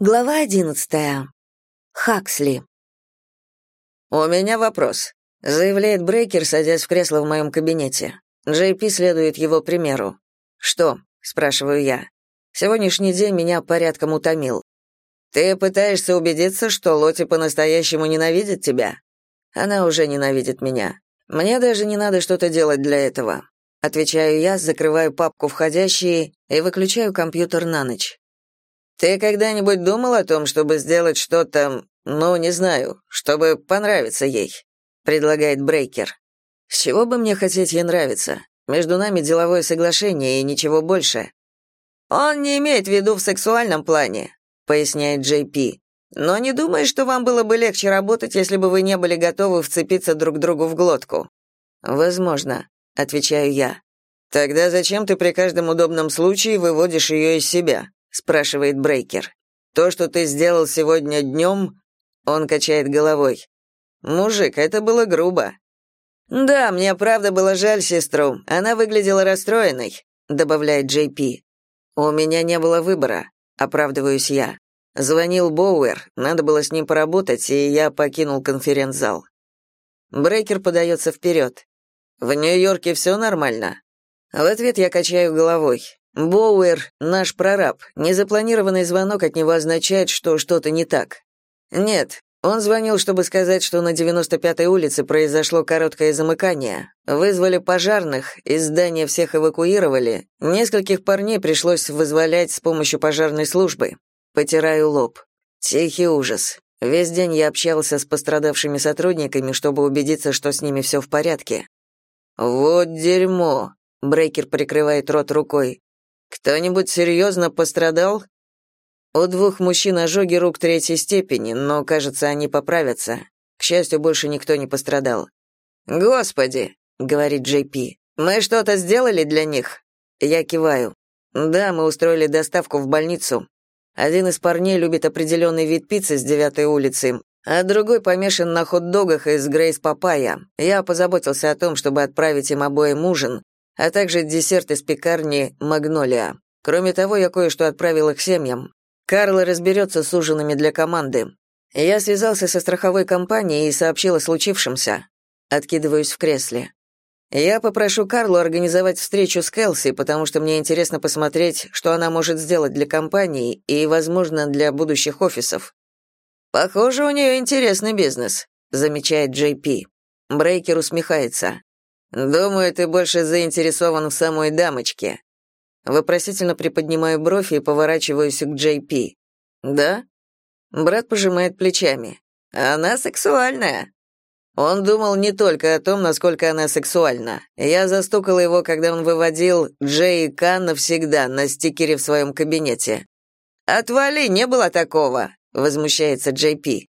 Глава одиннадцатая. Хаксли. «У меня вопрос», — заявляет Брейкер, садясь в кресло в моем кабинете. Джей следует его примеру. «Что?» — спрашиваю я. Сегодняшний день меня порядком утомил. «Ты пытаешься убедиться, что Лоти по-настоящему ненавидит тебя?» «Она уже ненавидит меня. Мне даже не надо что-то делать для этого». Отвечаю я, закрываю папку «Входящие» и выключаю компьютер на ночь. Ты когда-нибудь думал о том, чтобы сделать что-то, ну, не знаю, чтобы понравиться ей? предлагает Брейкер. С чего бы мне хотеть ей нравиться? Между нами деловое соглашение и ничего больше. Он не имеет в виду в сексуальном плане, поясняет Джей Пи. Но не думаю, что вам было бы легче работать, если бы вы не были готовы вцепиться друг другу в глотку. Возможно, отвечаю я. Тогда зачем ты при каждом удобном случае выводишь ее из себя? Спрашивает Брейкер. То, что ты сделал сегодня днем...» Он качает головой. «Мужик, это было грубо». «Да, мне правда было жаль сестру. Она выглядела расстроенной», — добавляет Джей Пи. «У меня не было выбора», — оправдываюсь я. Звонил Боуэр, надо было с ним поработать, и я покинул конференц-зал. Брейкер подается вперед. «В Нью-Йорке все нормально?» В ответ я качаю головой. Боуэр — наш прораб. Незапланированный звонок от него означает, что что-то не так. Нет, он звонил, чтобы сказать, что на 95-й улице произошло короткое замыкание. Вызвали пожарных, из здания всех эвакуировали. Нескольких парней пришлось вызволять с помощью пожарной службы. Потираю лоб. Тихий ужас. Весь день я общался с пострадавшими сотрудниками, чтобы убедиться, что с ними все в порядке. «Вот дерьмо!» — Брейкер прикрывает рот рукой. Кто-нибудь серьезно пострадал? У двух мужчин ожоги рук третьей степени, но, кажется, они поправятся. К счастью, больше никто не пострадал. Господи, говорит Джей Пи. Мы что-то сделали для них? Я киваю. Да, мы устроили доставку в больницу. Один из парней любит определенный вид пиццы с девятой улицы, а другой помешан на хот-догах из Грейс Папайя. Я позаботился о том, чтобы отправить им обоим ужин, а также десерт из пекарни «Магнолия». Кроме того, я кое-что отправил их семьям. Карл разберется с ужинами для команды. Я связался со страховой компанией и сообщил о случившемся. Откидываюсь в кресле. Я попрошу Карлу организовать встречу с Келси, потому что мне интересно посмотреть, что она может сделать для компании и, возможно, для будущих офисов. Похоже, у нее интересный бизнес, замечает Джей Пи. Брейкер усмехается. Думаю, ты больше заинтересован в самой дамочке. Вопросительно приподнимаю бровь и поворачиваюсь к Джей Пи. Да? Брат пожимает плечами. Она сексуальная. Он думал не только о том, насколько она сексуальна. Я застукал его, когда он выводил Джей и Кан навсегда на стикере в своем кабинете. «Отвали, не было такого», — возмущается Джей Пи.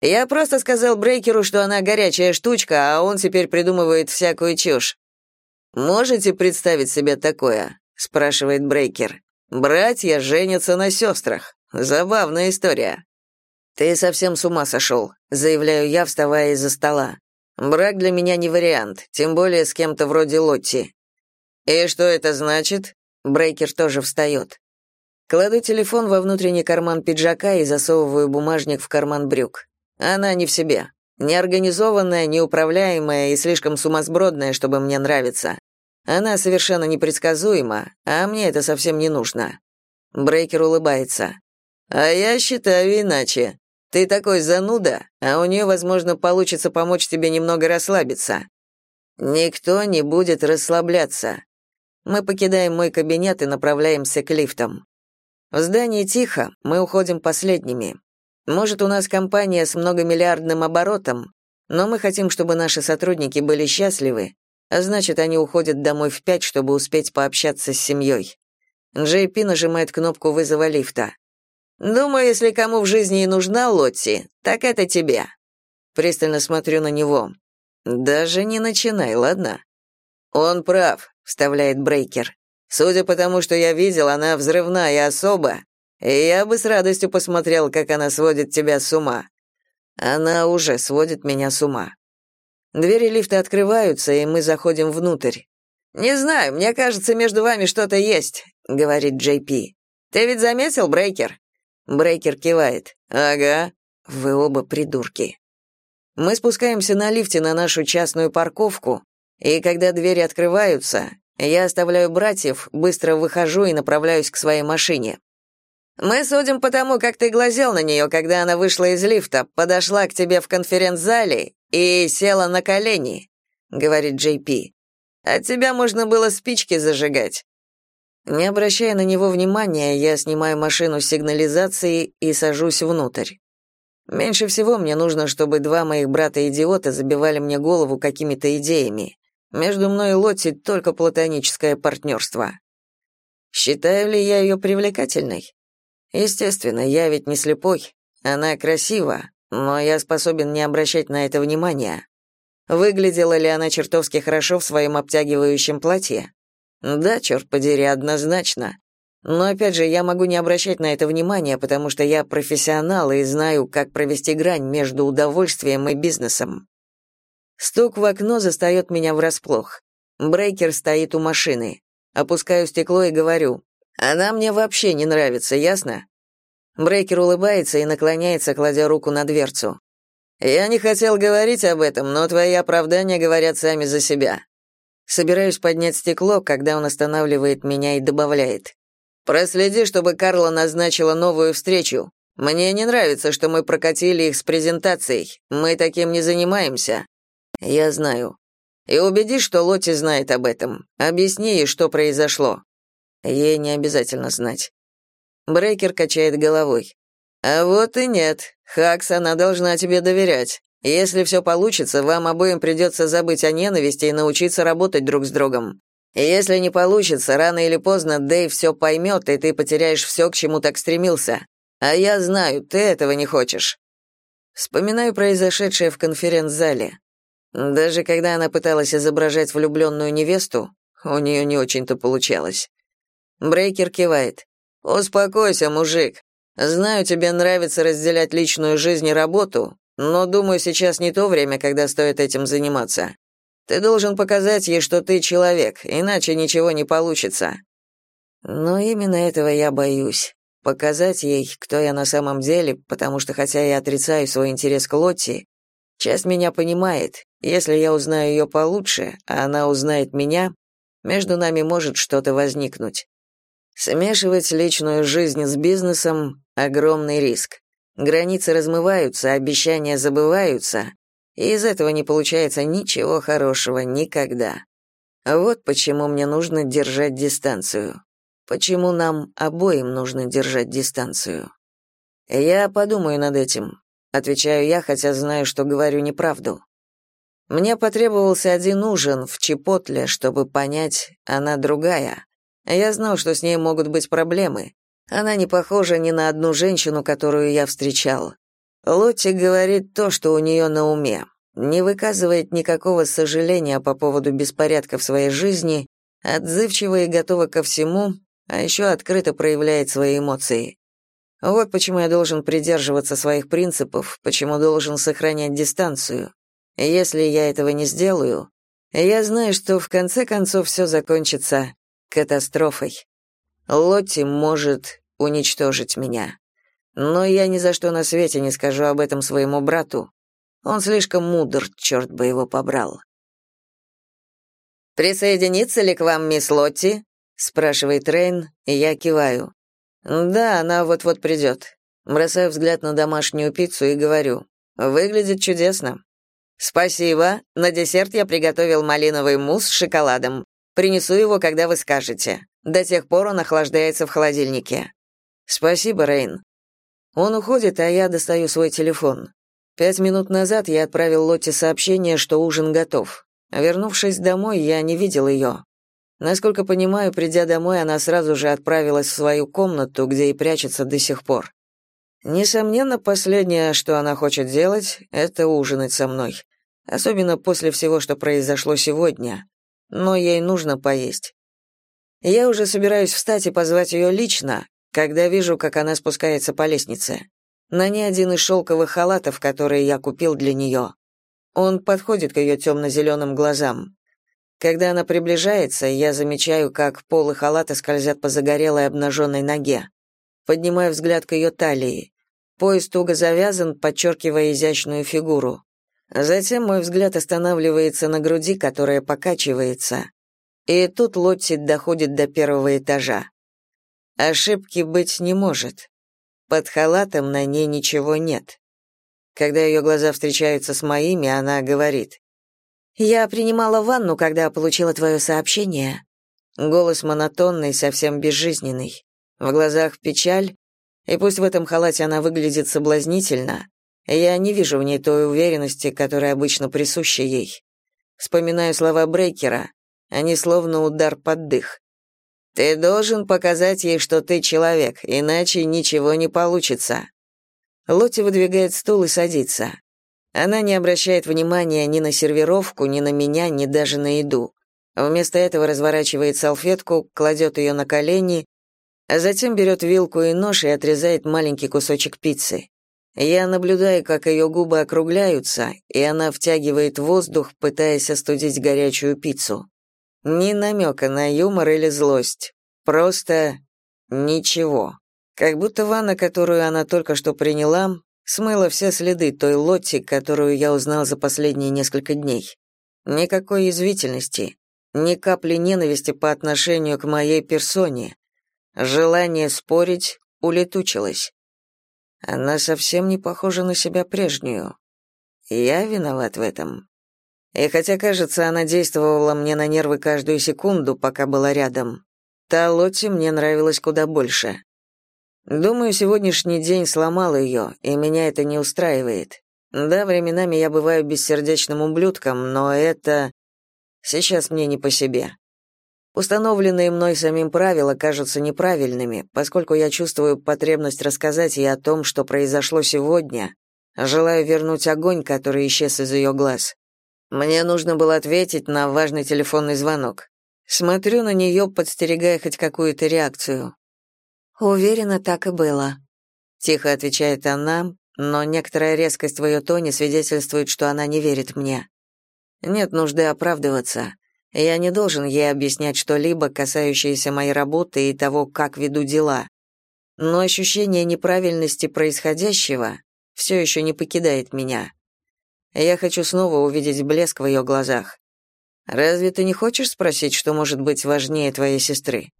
Я просто сказал Брейкеру, что она горячая штучка, а он теперь придумывает всякую чушь. Можете представить себе такое? спрашивает Брейкер. Братья женятся на сестрах. Забавная история. Ты совсем с ума сошел», — заявляю я, вставая из-за стола. Брак для меня не вариант, тем более с кем-то вроде Лотти. И что это значит? Брейкер тоже встает. Кладу телефон во внутренний карман пиджака и засовываю бумажник в карман брюк. Она не в себе. Неорганизованная, неуправляемая и слишком сумасбродная, чтобы мне нравиться. Она совершенно непредсказуема, а мне это совсем не нужно. Брейкер улыбается. А я считаю иначе. Ты такой зануда, а у нее, возможно, получится помочь тебе немного расслабиться. Никто не будет расслабляться. Мы покидаем мой кабинет и направляемся к лифтам. В здании тихо, мы уходим последними. Может, у нас компания с многомиллиардным оборотом, но мы хотим, чтобы наши сотрудники были счастливы, а значит, они уходят домой в пять, чтобы успеть пообщаться с семьей. Джей Пи нажимает кнопку вызова лифта. «Думаю, если кому в жизни и нужна Лотти, так это тебе». Пристально смотрю на него. «Даже не начинай, ладно?» «Он прав», — вставляет Брейкер. «Судя по тому, что я видел, она взрывная особа, я бы с радостью посмотрел, как она сводит тебя с ума. Она уже сводит меня с ума. Двери лифта открываются, и мы заходим внутрь. «Не знаю, мне кажется, между вами что-то есть», — говорит Джей Пи. «Ты ведь заметил, Брейкер? Брейкер кивает. «Ага, вы оба придурки». Мы спускаемся на лифте на нашу частную парковку, и когда двери открываются, я оставляю братьев, быстро выхожу и направляюсь к своей машине. Мы судим по тому, как ты глазел на нее, когда она вышла из лифта, подошла к тебе в конференц-зале и села на колени, говорит Джей Пи. От тебя можно было спички зажигать. Не обращая на него внимания, я снимаю машину с сигнализации и сажусь внутрь. Меньше всего мне нужно, чтобы два моих брата-идиота забивали мне голову какими-то идеями. Между мной и Лотти только платоническое партнерство. Считаю ли я ее привлекательной? Естественно, я ведь не слепой. Она красива, но я способен не обращать на это внимания. Выглядела ли она чертовски хорошо в своем обтягивающем платье? Да, черт подери, однозначно. Но опять же, я могу не обращать на это внимания, потому что я профессионал и знаю, как провести грань между удовольствием и бизнесом. Стук в окно застает меня врасплох. Брейкер стоит у машины. Опускаю стекло и говорю, «Она мне вообще не нравится, ясно?» Брейкер улыбается и наклоняется, кладя руку на дверцу. «Я не хотел говорить об этом, но твои оправдания говорят сами за себя». Собираюсь поднять стекло, когда он останавливает меня и добавляет. Проследи, чтобы Карла назначила новую встречу. Мне не нравится, что мы прокатили их с презентацией. Мы таким не занимаемся. Я знаю. И убедись, что Лоти знает об этом. Объясни ей, что произошло. Ей не обязательно знать. Брейкер качает головой. А вот и нет. Хакс, она должна тебе доверять. Если все получится, вам обоим придется забыть о ненависти и научиться работать друг с другом. Если не получится, рано или поздно Дэйв все поймет, и ты потеряешь все, к чему так стремился. А я знаю, ты этого не хочешь. Вспоминаю произошедшее в конференц-зале. Даже когда она пыталась изображать влюбленную невесту, у нее не очень-то получалось. Брейкер кивает. «Успокойся, мужик. Знаю, тебе нравится разделять личную жизнь и работу, но думаю, сейчас не то время, когда стоит этим заниматься. Ты должен показать ей, что ты человек, иначе ничего не получится. Но именно этого я боюсь. Показать ей, кто я на самом деле, потому что хотя я отрицаю свой интерес к Лотти, часть меня понимает, если я узнаю ее получше, а она узнает меня, между нами может что-то возникнуть. Смешивать личную жизнь с бизнесом — огромный риск. Границы размываются, обещания забываются, и из этого не получается ничего хорошего никогда. Вот почему мне нужно держать дистанцию. Почему нам обоим нужно держать дистанцию. Я подумаю над этим, отвечаю я, хотя знаю, что говорю неправду. Мне потребовался один ужин в Чепотле, чтобы понять, она другая. Я знал, что с ней могут быть проблемы. Она не похожа ни на одну женщину, которую я встречал. Лотти говорит то, что у нее на уме, не выказывает никакого сожаления по поводу беспорядка в своей жизни, отзывчива и готова ко всему, а еще открыто проявляет свои эмоции. Вот почему я должен придерживаться своих принципов, почему должен сохранять дистанцию. Если я этого не сделаю, я знаю, что в конце концов все закончится катастрофой. Лотти может уничтожить меня. Но я ни за что на свете не скажу об этом своему брату. Он слишком мудр, черт бы его побрал. «Присоединится ли к вам мисс Лотти?» — спрашивает Рейн, и я киваю. «Да, она вот-вот придет». Бросаю взгляд на домашнюю пиццу и говорю. «Выглядит чудесно». «Спасибо. На десерт я приготовил малиновый мусс с шоколадом. Принесу его, когда вы скажете. До тех пор он охлаждается в холодильнике». «Спасибо, Рейн». Он уходит, а я достаю свой телефон. Пять минут назад я отправил Лотте сообщение, что ужин готов. Вернувшись домой, я не видел ее. Насколько понимаю, придя домой, она сразу же отправилась в свою комнату, где и прячется до сих пор. Несомненно, последнее, что она хочет делать, это ужинать со мной. Особенно после всего, что произошло сегодня. Но ей нужно поесть. Я уже собираюсь встать и позвать ее лично, когда вижу, как она спускается по лестнице. На ней один из шелковых халатов, которые я купил для нее. Он подходит к ее темно-зеленым глазам. Когда она приближается, я замечаю, как полы халата скользят по загорелой обнаженной ноге. поднимаю взгляд к ее талии. Пояс туго завязан, подчеркивая изящную фигуру. Затем мой взгляд останавливается на груди, которая покачивается. И тут Лотти доходит до первого этажа. Ошибки быть не может. Под халатом на ней ничего нет. Когда ее глаза встречаются с моими, она говорит. «Я принимала ванну, когда получила твое сообщение». Голос монотонный, совсем безжизненный. В глазах печаль, и пусть в этом халате она выглядит соблазнительно, я не вижу в ней той уверенности, которая обычно присуща ей. Вспоминаю слова Брейкера, они словно удар под дых. «Ты должен показать ей, что ты человек, иначе ничего не получится». Лотти выдвигает стул и садится. Она не обращает внимания ни на сервировку, ни на меня, ни даже на еду. Вместо этого разворачивает салфетку, кладет ее на колени, а затем берет вилку и нож и отрезает маленький кусочек пиццы. Я наблюдаю, как ее губы округляются, и она втягивает воздух, пытаясь остудить горячую пиццу. Ни намека на юмор или злость. Просто ничего. Как будто ванна, которую она только что приняла, смыла все следы той Лотти, которую я узнал за последние несколько дней. Никакой язвительности, ни капли ненависти по отношению к моей персоне. Желание спорить улетучилось. Она совсем не похожа на себя прежнюю. Я виноват в этом. И хотя, кажется, она действовала мне на нервы каждую секунду, пока была рядом, та Лотти мне нравилась куда больше. Думаю, сегодняшний день сломал ее, и меня это не устраивает. Да, временами я бываю бессердечным ублюдком, но это... Сейчас мне не по себе. Установленные мной самим правила кажутся неправильными, поскольку я чувствую потребность рассказать ей о том, что произошло сегодня, желаю вернуть огонь, который исчез из ее глаз. Мне нужно было ответить на важный телефонный звонок. Смотрю на нее, подстерегая хоть какую-то реакцию. Уверена, так и было. Тихо отвечает она, но некоторая резкость в ее тоне свидетельствует, что она не верит мне. Нет нужды оправдываться. Я не должен ей объяснять что-либо, касающееся моей работы и того, как веду дела. Но ощущение неправильности происходящего все еще не покидает меня. Я хочу снова увидеть блеск в ее глазах. Разве ты не хочешь спросить, что может быть важнее твоей сестры?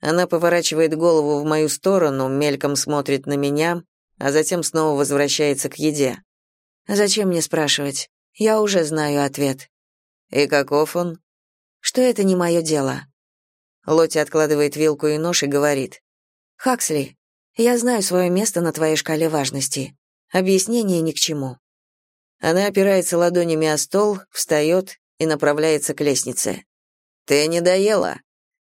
Она поворачивает голову в мою сторону, мельком смотрит на меня, а затем снова возвращается к еде. Зачем мне спрашивать? Я уже знаю ответ. И каков он? Что это не мое дело. Лотти откладывает вилку и нож и говорит: "Хаксли, я знаю свое место на твоей шкале важности. Объяснение ни к чему. Она опирается ладонями о стол, встает и направляется к лестнице. «Ты не доела?»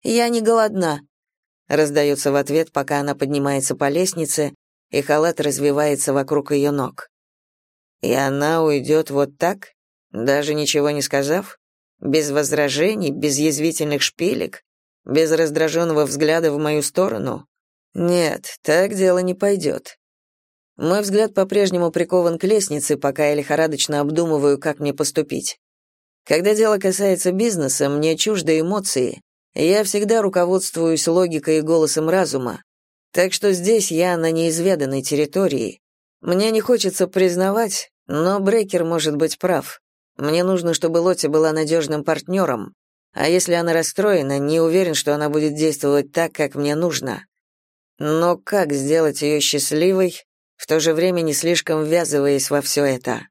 «Я не голодна», — раздается в ответ, пока она поднимается по лестнице, и халат развивается вокруг ее ног. И она уйдет вот так, даже ничего не сказав? Без возражений, без язвительных шпилек, без раздраженного взгляда в мою сторону? Нет, так дело не пойдет. Мой взгляд по-прежнему прикован к лестнице, пока я лихорадочно обдумываю, как мне поступить. Когда дело касается бизнеса, мне чужды эмоции. Я всегда руководствуюсь логикой и голосом разума. Так что здесь я на неизведанной территории. Мне не хочется признавать, но Брейкер может быть прав. Мне нужно, чтобы Лотти была надежным партнером, а если она расстроена, не уверен, что она будет действовать так, как мне нужно. Но как сделать ее счастливой, в то же время не слишком ввязываясь во все это.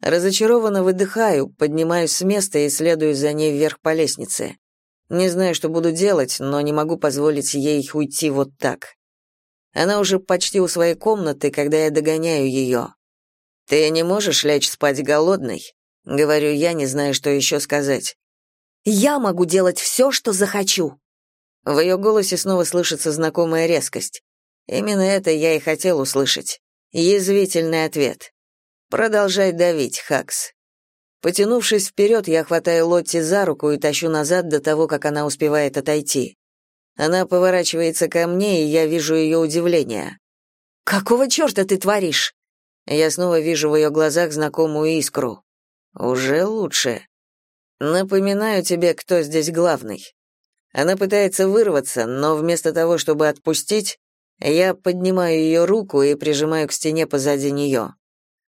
Разочарованно выдыхаю, поднимаюсь с места и следую за ней вверх по лестнице. Не знаю, что буду делать, но не могу позволить ей уйти вот так. Она уже почти у своей комнаты, когда я догоняю ее. «Ты не можешь лечь спать голодной?» — говорю я, не зная, что еще сказать. «Я могу делать все, что захочу». В ее голосе снова слышится знакомая резкость. Именно это я и хотел услышать. Язвительный ответ. Продолжай давить, Хакс. Потянувшись вперед, я хватаю Лотти за руку и тащу назад до того, как она успевает отойти. Она поворачивается ко мне, и я вижу ее удивление. «Какого черта ты творишь?» Я снова вижу в ее глазах знакомую искру. «Уже лучше. Напоминаю тебе, кто здесь главный». Она пытается вырваться, но вместо того, чтобы отпустить, Я поднимаю ее руку и прижимаю к стене позади нее.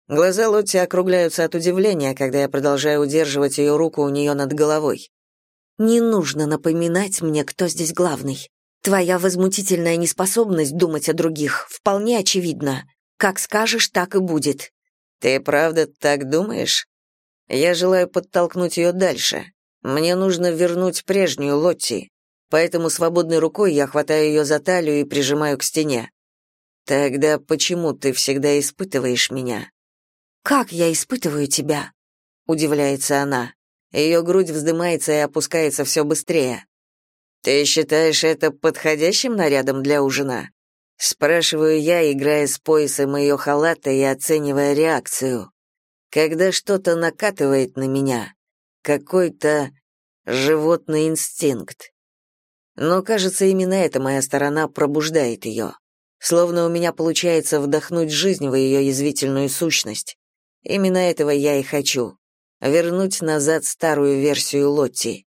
Глаза Лотти округляются от удивления, когда я продолжаю удерживать ее руку у нее над головой. «Не нужно напоминать мне, кто здесь главный. Твоя возмутительная неспособность думать о других вполне очевидна. Как скажешь, так и будет». «Ты правда так думаешь?» Я желаю подтолкнуть ее дальше. Мне нужно вернуть прежнюю Лотти поэтому свободной рукой я хватаю ее за талию и прижимаю к стене. Тогда почему ты всегда испытываешь меня? Как я испытываю тебя? удивляется она. Ее грудь вздымается и опускается все быстрее. Ты считаешь это подходящим нарядом для ужина? спрашиваю я, играя с поясом ее халата и оценивая реакцию. Когда что-то накатывает на меня, какой-то животный инстинкт. Но, кажется, именно эта моя сторона пробуждает ее. Словно у меня получается вдохнуть жизнь в ее язвительную сущность. Именно этого я и хочу. Вернуть назад старую версию Лотти.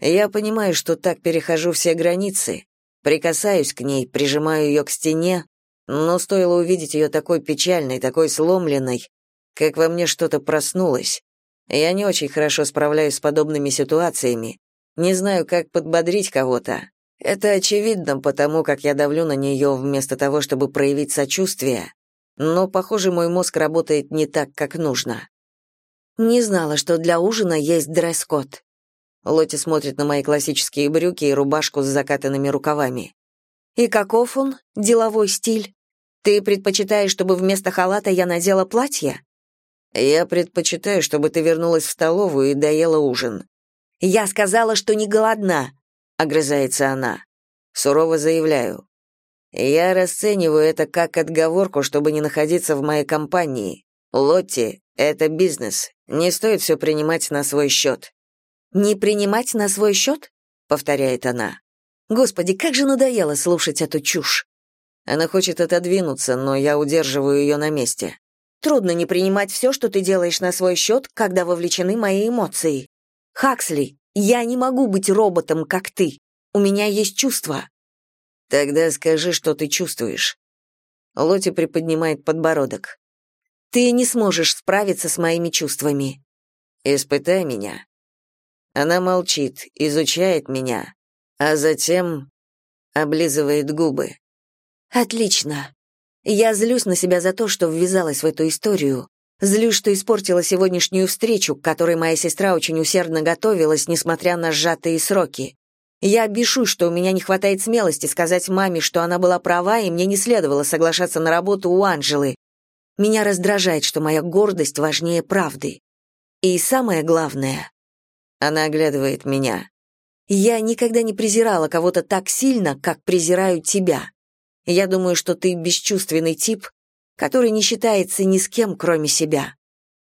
Я понимаю, что так перехожу все границы, прикасаюсь к ней, прижимаю ее к стене, но стоило увидеть ее такой печальной, такой сломленной, как во мне что-то проснулось. Я не очень хорошо справляюсь с подобными ситуациями, не знаю, как подбодрить кого-то. Это очевидно потому, как я давлю на нее вместо того, чтобы проявить сочувствие, но, похоже, мой мозг работает не так, как нужно. Не знала, что для ужина есть дресс-код. Лотти смотрит на мои классические брюки и рубашку с закатанными рукавами. И каков он, деловой стиль? Ты предпочитаешь, чтобы вместо халата я надела платье? Я предпочитаю, чтобы ты вернулась в столовую и доела ужин. «Я сказала, что не голодна», — огрызается она. Сурово заявляю. Я расцениваю это как отговорку, чтобы не находиться в моей компании. Лотти — это бизнес. Не стоит все принимать на свой счет». «Не принимать на свой счет?» — повторяет она. «Господи, как же надоело слушать эту чушь!» Она хочет отодвинуться, но я удерживаю ее на месте. «Трудно не принимать все, что ты делаешь на свой счет, когда вовлечены мои эмоции. Хаксли, я не могу быть роботом, как ты. У меня есть чувства. Тогда скажи, что ты чувствуешь. Лоти приподнимает подбородок. Ты не сможешь справиться с моими чувствами. Испытай меня. Она молчит, изучает меня, а затем облизывает губы. Отлично. Я злюсь на себя за то, что ввязалась в эту историю, Злюсь, что испортила сегодняшнюю встречу, к которой моя сестра очень усердно готовилась, несмотря на сжатые сроки. Я бешусь, что у меня не хватает смелости сказать маме, что она была права, и мне не следовало соглашаться на работу у Анжелы. Меня раздражает, что моя гордость важнее правды. И самое главное... Она оглядывает меня. Я никогда не презирала кого-то так сильно, как презираю тебя. Я думаю, что ты бесчувственный тип, который не считается ни с кем, кроме себя.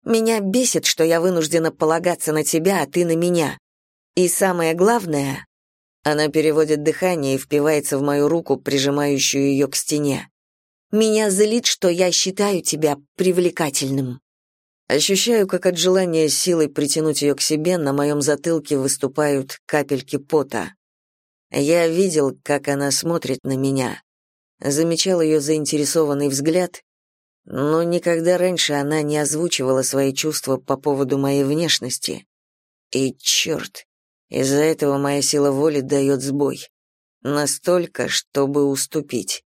Меня бесит, что я вынуждена полагаться на тебя, а ты на меня. И самое главное, она переводит дыхание и впивается в мою руку, прижимающую ее к стене. Меня злит, что я считаю тебя привлекательным. Ощущаю, как от желания силой притянуть ее к себе на моем затылке выступают капельки пота. Я видел, как она смотрит на меня, замечал ее заинтересованный взгляд но никогда раньше она не озвучивала свои чувства по поводу моей внешности. И черт, из-за этого моя сила воли дает сбой. Настолько, чтобы уступить.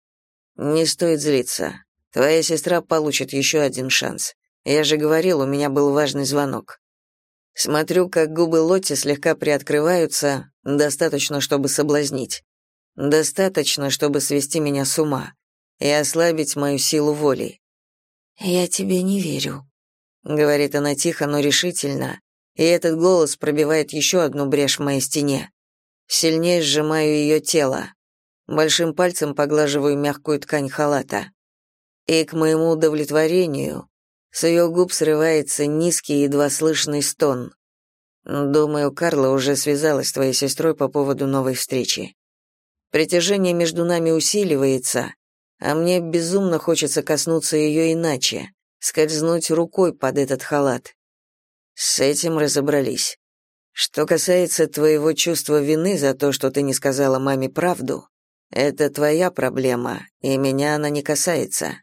Не стоит злиться. Твоя сестра получит еще один шанс. Я же говорил, у меня был важный звонок. Смотрю, как губы Лотти слегка приоткрываются, достаточно, чтобы соблазнить. Достаточно, чтобы свести меня с ума и ослабить мою силу воли. «Я тебе не верю», — говорит она тихо, но решительно, и этот голос пробивает еще одну брешь в моей стене. Сильнее сжимаю ее тело. Большим пальцем поглаживаю мягкую ткань халата. И к моему удовлетворению с ее губ срывается низкий, едва слышный стон. Думаю, Карла уже связалась с твоей сестрой по поводу новой встречи. Притяжение между нами усиливается, а мне безумно хочется коснуться ее иначе, скользнуть рукой под этот халат. С этим разобрались. Что касается твоего чувства вины за то, что ты не сказала маме правду, Это твоя проблема, и меня она не касается.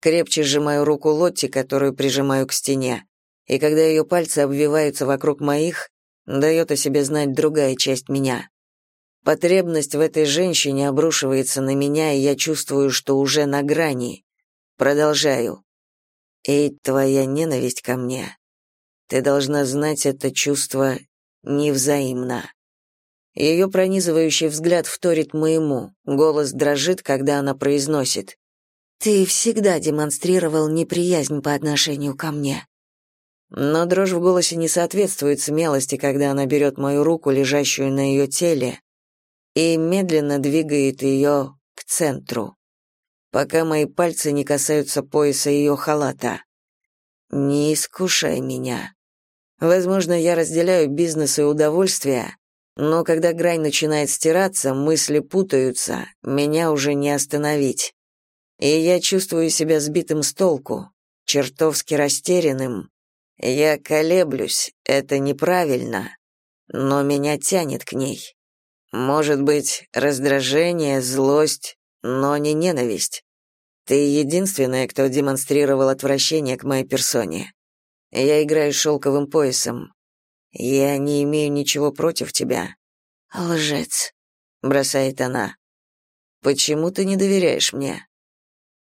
Крепче сжимаю руку Лотти, которую прижимаю к стене, и когда ее пальцы обвиваются вокруг моих, дает о себе знать другая часть меня. Потребность в этой женщине обрушивается на меня, и я чувствую, что уже на грани. Продолжаю. И твоя ненависть ко мне. Ты должна знать это чувство невзаимно. Ее пронизывающий взгляд вторит моему, голос дрожит, когда она произносит. «Ты всегда демонстрировал неприязнь по отношению ко мне». Но дрожь в голосе не соответствует смелости, когда она берет мою руку, лежащую на ее теле, и медленно двигает ее к центру, пока мои пальцы не касаются пояса ее халата. «Не искушай меня», Возможно, я разделяю бизнес и удовольствие, но когда грань начинает стираться, мысли путаются, меня уже не остановить. И я чувствую себя сбитым с толку, чертовски растерянным. Я колеблюсь, это неправильно, но меня тянет к ней. Может быть, раздражение, злость, но не ненависть. Ты единственная, кто демонстрировал отвращение к моей персоне. Я играю шелковым поясом. Я не имею ничего против тебя. Лжец, бросает она. Почему ты не доверяешь мне?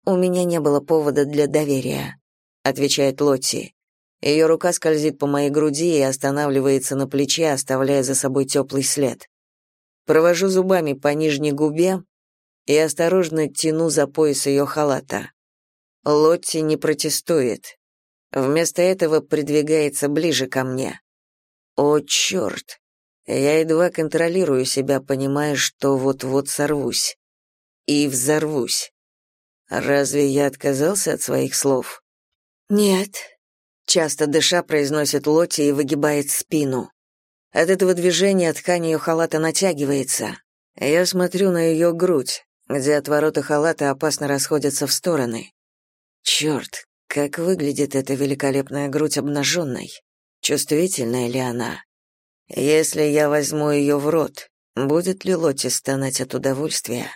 У меня не было повода для доверия, отвечает Лотти. Ее рука скользит по моей груди и останавливается на плече, оставляя за собой теплый след. Провожу зубами по нижней губе и осторожно тяну за пояс ее халата. Лотти не протестует. Вместо этого придвигается ближе ко мне. О, черт! Я едва контролирую себя, понимая, что вот-вот сорвусь. И взорвусь. Разве я отказался от своих слов? Нет. Часто дыша произносит Лотти и выгибает спину. От этого движения ткань ее халата натягивается. Я смотрю на ее грудь, где отвороты халата опасно расходятся в стороны. Черт, как выглядит эта великолепная грудь обнаженной? Чувствительная ли она? Если я возьму ее в рот, будет ли Лотти стонать от удовольствия?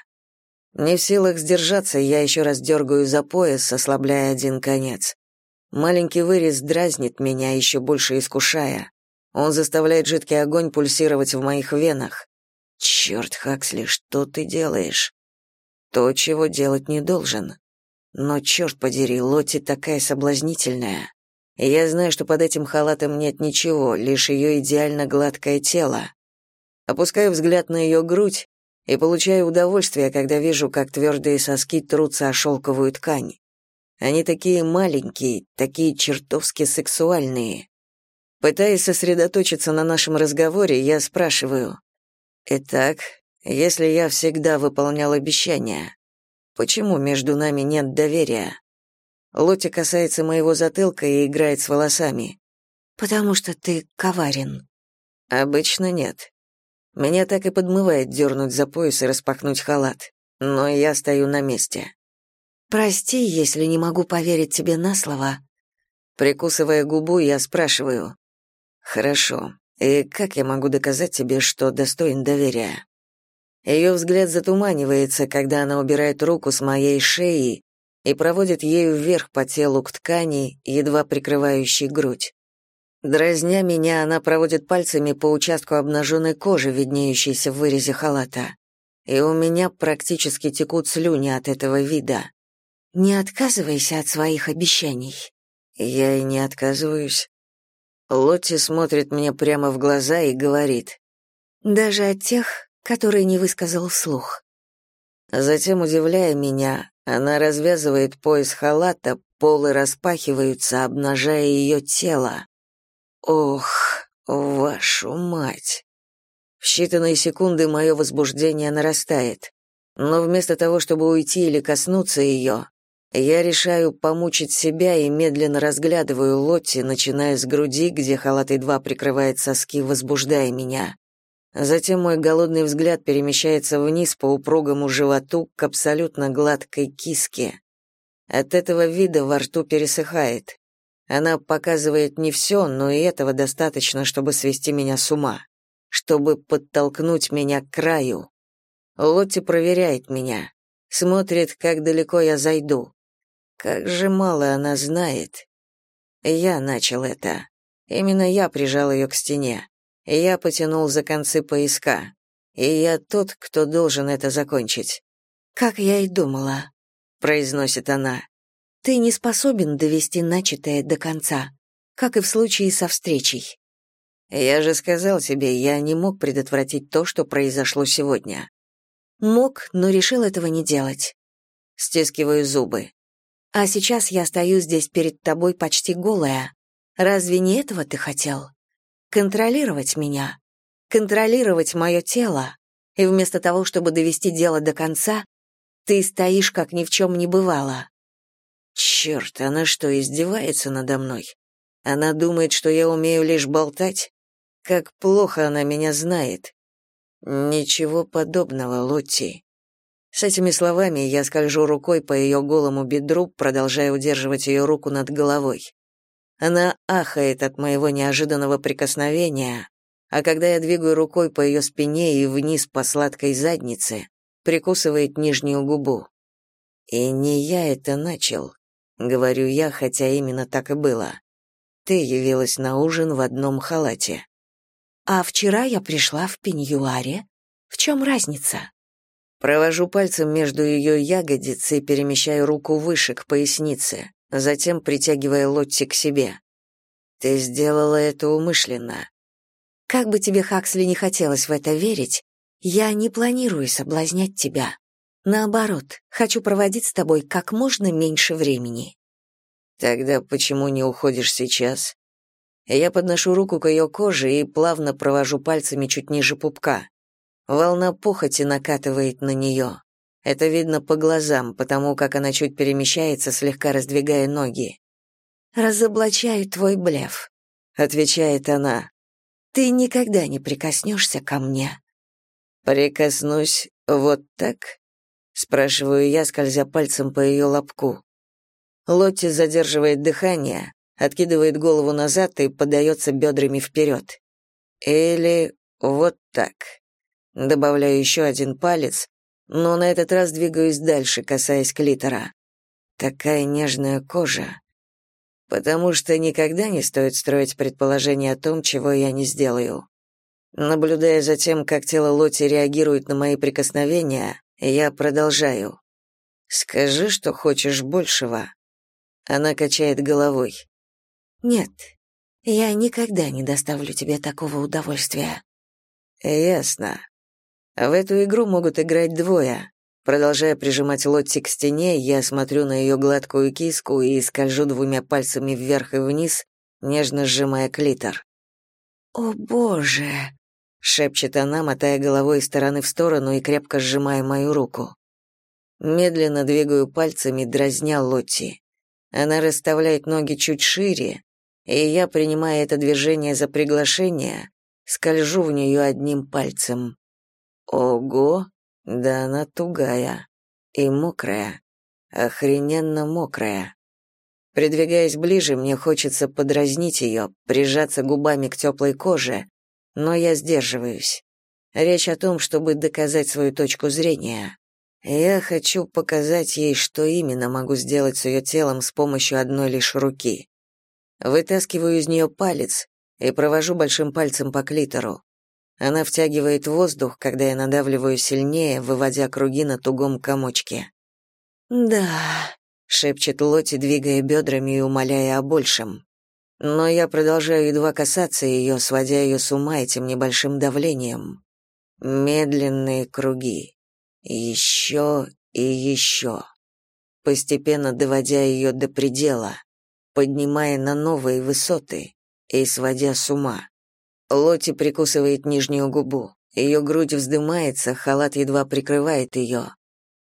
Не в силах сдержаться, я еще раз дергаю за пояс, ослабляя один конец. Маленький вырез дразнит меня, еще больше искушая. Он заставляет жидкий огонь пульсировать в моих венах. Черт, Хаксли, что ты делаешь? То, чего делать не должен. Но черт подери, Лотти такая соблазнительная. Я знаю, что под этим халатом нет ничего, лишь ее идеально гладкое тело. Опускаю взгляд на ее грудь и получаю удовольствие, когда вижу, как твердые соски трутся о шелковую ткань. Они такие маленькие, такие чертовски сексуальные. Пытаясь сосредоточиться на нашем разговоре, я спрашиваю. «Итак, если я всегда выполнял обещания, Почему между нами нет доверия? Лотти касается моего затылка и играет с волосами. Потому что ты коварен. Обычно нет. Меня так и подмывает дернуть за пояс и распахнуть халат, но я стою на месте. Прости, если не могу поверить тебе на слово. Прикусывая губу, я спрашиваю. Хорошо. И как я могу доказать тебе, что достоин доверия? Ее взгляд затуманивается, когда она убирает руку с моей шеи и проводит ею вверх по телу к ткани, едва прикрывающей грудь. Дразня меня, она проводит пальцами по участку обнаженной кожи, виднеющейся в вырезе халата. И у меня практически текут слюни от этого вида. Не отказывайся от своих обещаний. Я и не отказываюсь. Лотти смотрит мне прямо в глаза и говорит. Даже от тех, который не высказал вслух. Затем, удивляя меня, она развязывает пояс халата, полы распахиваются, обнажая ее тело. Ох, вашу мать! В считанные секунды мое возбуждение нарастает. Но вместо того, чтобы уйти или коснуться ее, я решаю помучить себя и медленно разглядываю Лотти, начиная с груди, где халат едва прикрывает соски, возбуждая меня. Затем мой голодный взгляд перемещается вниз по упругому животу к абсолютно гладкой киске. От этого вида во рту пересыхает. Она показывает не все, но и этого достаточно, чтобы свести меня с ума, чтобы подтолкнуть меня к краю. Лотти проверяет меня, смотрит, как далеко я зайду. Как же мало она знает. Я начал это. Именно я прижал ее к стене. Я потянул за концы поиска. И я тот, кто должен это закончить. «Как я и думала», — произносит она. «Ты не способен довести начатое до конца, как и в случае со встречей». «Я же сказал тебе, я не мог предотвратить то, что произошло сегодня». «Мог, но решил этого не делать». Стискиваю зубы. «А сейчас я стою здесь перед тобой почти голая. Разве не этого ты хотел? Контролировать меня, контролировать мое тело, и вместо того, чтобы довести дело до конца, ты стоишь, как ни в чем не бывало». «Черт, она что, издевается надо мной? Она думает, что я умею лишь болтать? Как плохо она меня знает. Ничего подобного, Лотти. С этими словами я скольжу рукой по ее голому бедру, продолжая удерживать ее руку над головой. Она ахает от моего неожиданного прикосновения, а когда я двигаю рукой по ее спине и вниз по сладкой заднице, прикусывает нижнюю губу. И не я это начал, говорю я, хотя именно так и было. Ты явилась на ужин в одном халате. А вчера я пришла в пеньюаре. В чем разница? Провожу пальцем между ее ягодиц и перемещаю руку выше к пояснице, затем притягивая Лотти к себе. Ты сделала это умышленно. Как бы тебе, Хаксли, не хотелось в это верить, я не планирую соблазнять тебя. Наоборот, хочу проводить с тобой как можно меньше времени. Тогда почему не уходишь сейчас? Я подношу руку к ее коже и плавно провожу пальцами чуть ниже пупка. Волна похоти накатывает на нее. Это видно по глазам, потому как она чуть перемещается, слегка раздвигая ноги. «Разоблачаю твой блеф», — отвечает она. «Ты никогда не прикоснешься ко мне». «Прикоснусь вот так?» — спрашиваю я, скользя пальцем по ее лобку. Лотти задерживает дыхание, откидывает голову назад и подается бедрами вперед. Или вот так. Добавляю еще один палец, но на этот раз двигаюсь дальше, касаясь клитора. Такая нежная кожа. Потому что никогда не стоит строить предположение о том, чего я не сделаю. Наблюдая за тем, как тело Лоти реагирует на мои прикосновения, я продолжаю. «Скажи, что хочешь большего». Она качает головой. Нет, я никогда не доставлю тебе такого удовольствия. Ясно. В эту игру могут играть двое. Продолжая прижимать Лотти к стене, я смотрю на ее гладкую киску и скольжу двумя пальцами вверх и вниз, нежно сжимая клитор. «О, боже!» — шепчет она, мотая головой из стороны в сторону и крепко сжимая мою руку. Медленно двигаю пальцами, дразня Лотти. Она расставляет ноги чуть шире, и я, принимая это движение за приглашение, скольжу в нее одним пальцем. Ого, да она тугая и мокрая, охрененно мокрая. Придвигаясь ближе, мне хочется подразнить ее, прижаться губами к теплой коже, но я сдерживаюсь. Речь о том, чтобы доказать свою точку зрения. Я хочу показать ей, что именно могу сделать с ее телом с помощью одной лишь руки. Вытаскиваю из нее палец и провожу большим пальцем по клитору. Она втягивает воздух, когда я надавливаю сильнее, выводя круги на тугом комочке. «Да», — шепчет Лоти, двигая бедрами и умоляя о большем. Но я продолжаю едва касаться ее, сводя ее с ума этим небольшим давлением. Медленные круги. Еще и еще. Постепенно доводя ее до предела поднимая на новые высоты и сводя с ума. Лоти прикусывает нижнюю губу. Ее грудь вздымается, халат едва прикрывает ее.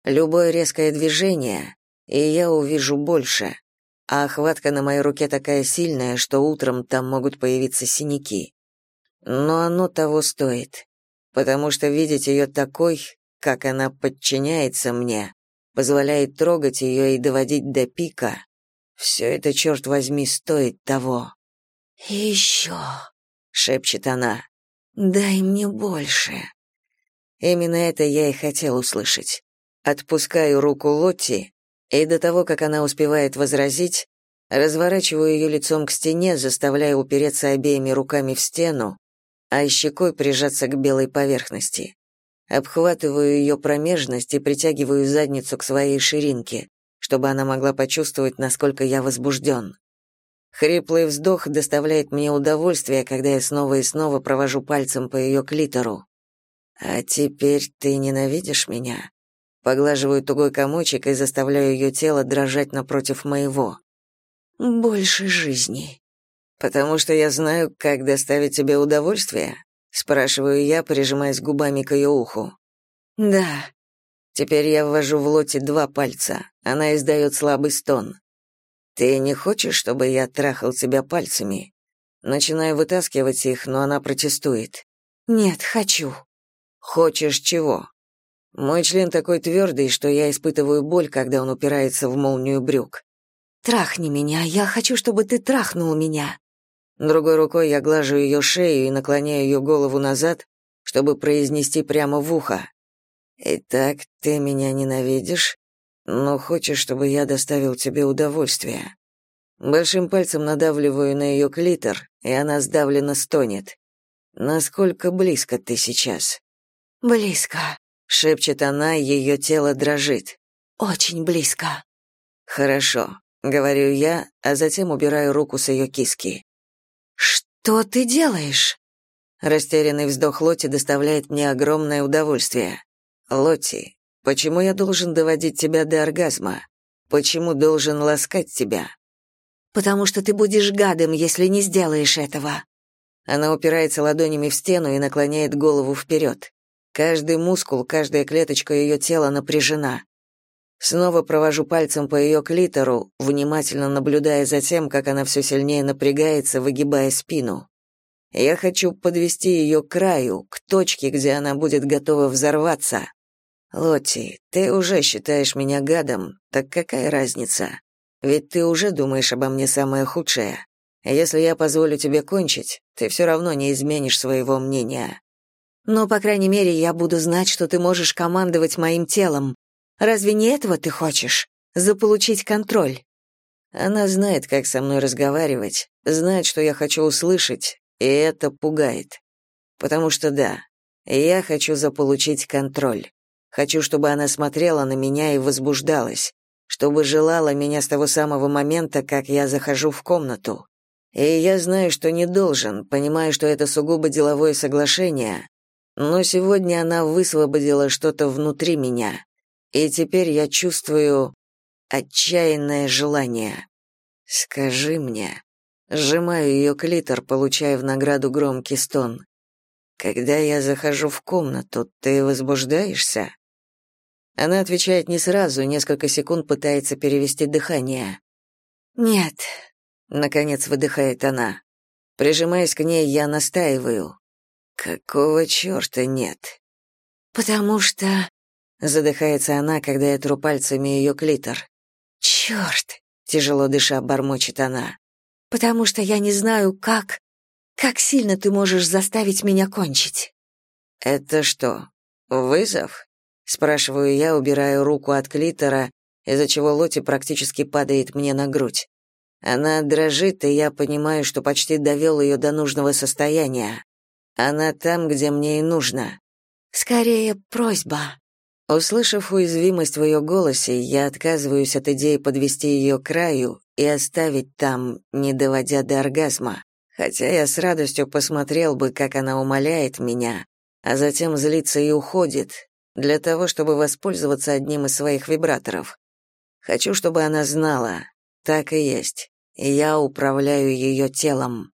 Любое резкое движение, и я увижу больше. А охватка на моей руке такая сильная, что утром там могут появиться синяки. Но оно того стоит, потому что видеть ее такой, как она подчиняется мне, позволяет трогать ее и доводить до пика, все это, черт возьми, стоит того. «Еще», — шепчет она. «Дай мне больше». Именно это я и хотел услышать. Отпускаю руку Лотти, и до того, как она успевает возразить, разворачиваю ее лицом к стене, заставляя упереться обеими руками в стену, а щекой прижаться к белой поверхности. Обхватываю ее промежность и притягиваю задницу к своей ширинке, чтобы она могла почувствовать, насколько я возбужден. Хриплый вздох доставляет мне удовольствие, когда я снова и снова провожу пальцем по ее клитору. «А теперь ты ненавидишь меня?» Поглаживаю тугой комочек и заставляю ее тело дрожать напротив моего. «Больше жизни», «Потому что я знаю, как доставить тебе удовольствие?» — спрашиваю я, прижимаясь губами к ее уху. «Да». Теперь я ввожу в лоте два пальца. Она издает слабый стон. «Ты не хочешь, чтобы я трахал тебя пальцами?» Начинаю вытаскивать их, но она протестует. «Нет, хочу». «Хочешь чего?» Мой член такой твердый, что я испытываю боль, когда он упирается в молнию брюк. «Трахни меня, я хочу, чтобы ты трахнул меня». Другой рукой я глажу ее шею и наклоняю ее голову назад, чтобы произнести прямо в ухо. «Итак, ты меня ненавидишь, но хочешь, чтобы я доставил тебе удовольствие». Большим пальцем надавливаю на ее клитор, и она сдавленно стонет. «Насколько близко ты сейчас?» «Близко», — шепчет она, ее тело дрожит. «Очень близко». «Хорошо», — говорю я, а затем убираю руку с ее киски. «Что ты делаешь?» Растерянный вздох Лоти доставляет мне огромное удовольствие. «Лоти, почему я должен доводить тебя до оргазма? Почему должен ласкать тебя?» «Потому что ты будешь гадом, если не сделаешь этого». Она упирается ладонями в стену и наклоняет голову вперед. Каждый мускул, каждая клеточка ее тела напряжена. Снова провожу пальцем по ее клитору, внимательно наблюдая за тем, как она все сильнее напрягается, выгибая спину. Я хочу подвести ее к краю, к точке, где она будет готова взорваться. Лотти, ты уже считаешь меня гадом, так какая разница? Ведь ты уже думаешь обо мне самое худшее. Если я позволю тебе кончить, ты все равно не изменишь своего мнения. Но, по крайней мере, я буду знать, что ты можешь командовать моим телом, Разве не этого ты хочешь? Заполучить контроль?» Она знает, как со мной разговаривать, знает, что я хочу услышать, и это пугает. Потому что да, я хочу заполучить контроль. Хочу, чтобы она смотрела на меня и возбуждалась, чтобы желала меня с того самого момента, как я захожу в комнату. И я знаю, что не должен, понимаю, что это сугубо деловое соглашение, но сегодня она высвободила что-то внутри меня, и теперь я чувствую отчаянное желание. Скажи мне. Сжимаю ее клитор, получая в награду громкий стон. Когда я захожу в комнату, ты возбуждаешься? Она отвечает не сразу, несколько секунд пытается перевести дыхание. Нет, наконец выдыхает она. Прижимаясь к ней, я настаиваю. Какого чёрта нет? Потому что Задыхается она, когда я тру пальцами ее клитор. «Черт!» — тяжело дыша, бормочет она. «Потому что я не знаю, как... Как сильно ты можешь заставить меня кончить?» «Это что, вызов?» — спрашиваю я, убирая руку от клитора, из-за чего Лоти практически падает мне на грудь. Она дрожит, и я понимаю, что почти довел ее до нужного состояния. Она там, где мне и нужно. «Скорее, просьба», Услышав уязвимость в ее голосе, я отказываюсь от идеи подвести ее к краю и оставить там, не доводя до оргазма, хотя я с радостью посмотрел бы, как она умоляет меня, а затем злится и уходит, для того, чтобы воспользоваться одним из своих вибраторов. Хочу, чтобы она знала, так и есть, я управляю ее телом.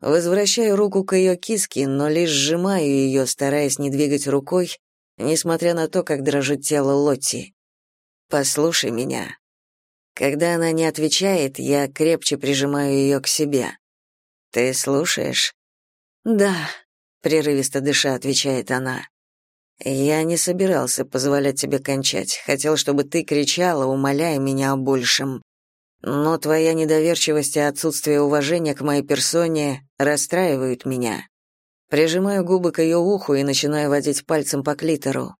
Возвращаю руку к ее киске, но лишь сжимаю ее, стараясь не двигать рукой, несмотря на то, как дрожит тело Лотти. «Послушай меня». Когда она не отвечает, я крепче прижимаю ее к себе. «Ты слушаешь?» «Да», — прерывисто дыша отвечает она. «Я не собирался позволять тебе кончать. Хотел, чтобы ты кричала, умоляя меня о большем. Но твоя недоверчивость и отсутствие уважения к моей персоне расстраивают меня. Прижимаю губы к ее уху и начинаю водить пальцем по клитору.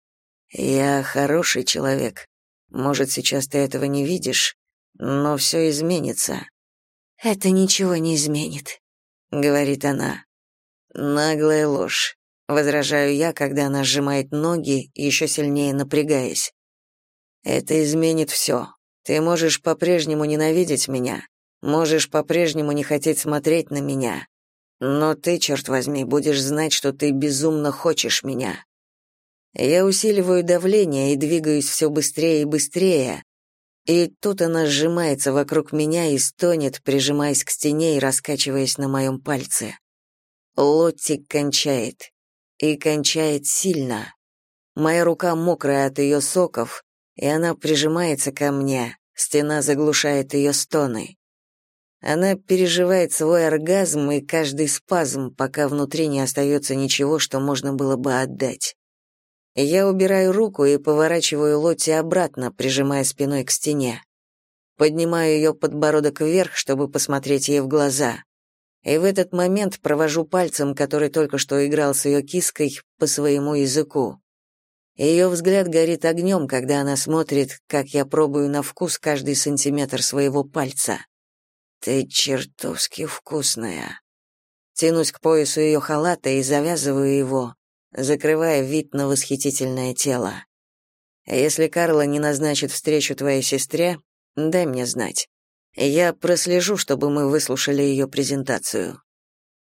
Я хороший человек. Может, сейчас ты этого не видишь, но все изменится. Это ничего не изменит, говорит она. Наглая ложь. Возражаю я, когда она сжимает ноги, еще сильнее напрягаясь. Это изменит все. Ты можешь по-прежнему ненавидеть меня, можешь по-прежнему не хотеть смотреть на меня, но ты, черт возьми, будешь знать, что ты безумно хочешь меня. Я усиливаю давление и двигаюсь все быстрее и быстрее, и тут она сжимается вокруг меня и стонет, прижимаясь к стене и раскачиваясь на моем пальце. Лотти кончает. И кончает сильно. Моя рука мокрая от ее соков, и она прижимается ко мне, стена заглушает ее стоны. Она переживает свой оргазм и каждый спазм, пока внутри не остается ничего, что можно было бы отдать. Я убираю руку и поворачиваю Лотти обратно, прижимая спиной к стене. Поднимаю ее подбородок вверх, чтобы посмотреть ей в глаза. И в этот момент провожу пальцем, который только что играл с ее киской, по своему языку. Ее взгляд горит огнем, когда она смотрит, как я пробую на вкус каждый сантиметр своего пальца. «Ты чертовски вкусная». Тянусь к поясу ее халата и завязываю его, закрывая вид на восхитительное тело. Если Карла не назначит встречу твоей сестре, дай мне знать. Я прослежу, чтобы мы выслушали ее презентацию.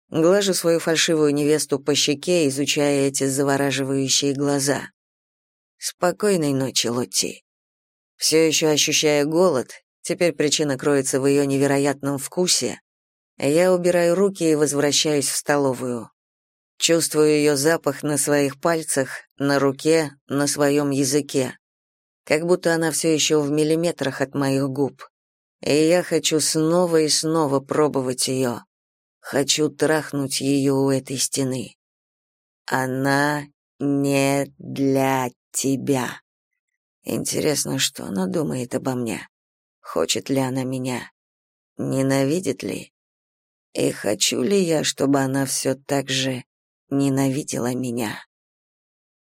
Глажу свою фальшивую невесту по щеке, изучая эти завораживающие глаза. Спокойной ночи, Лотти. Все еще ощущая голод, теперь причина кроется в ее невероятном вкусе, я убираю руки и возвращаюсь в столовую. Чувствую ее запах на своих пальцах, на руке, на своем языке. Как будто она все еще в миллиметрах от моих губ. И я хочу снова и снова пробовать ее. Хочу трахнуть ее у этой стены. Она не для тебя. Интересно, что она думает обо мне. Хочет ли она меня? Ненавидит ли? И хочу ли я, чтобы она все так же ненавидела меня.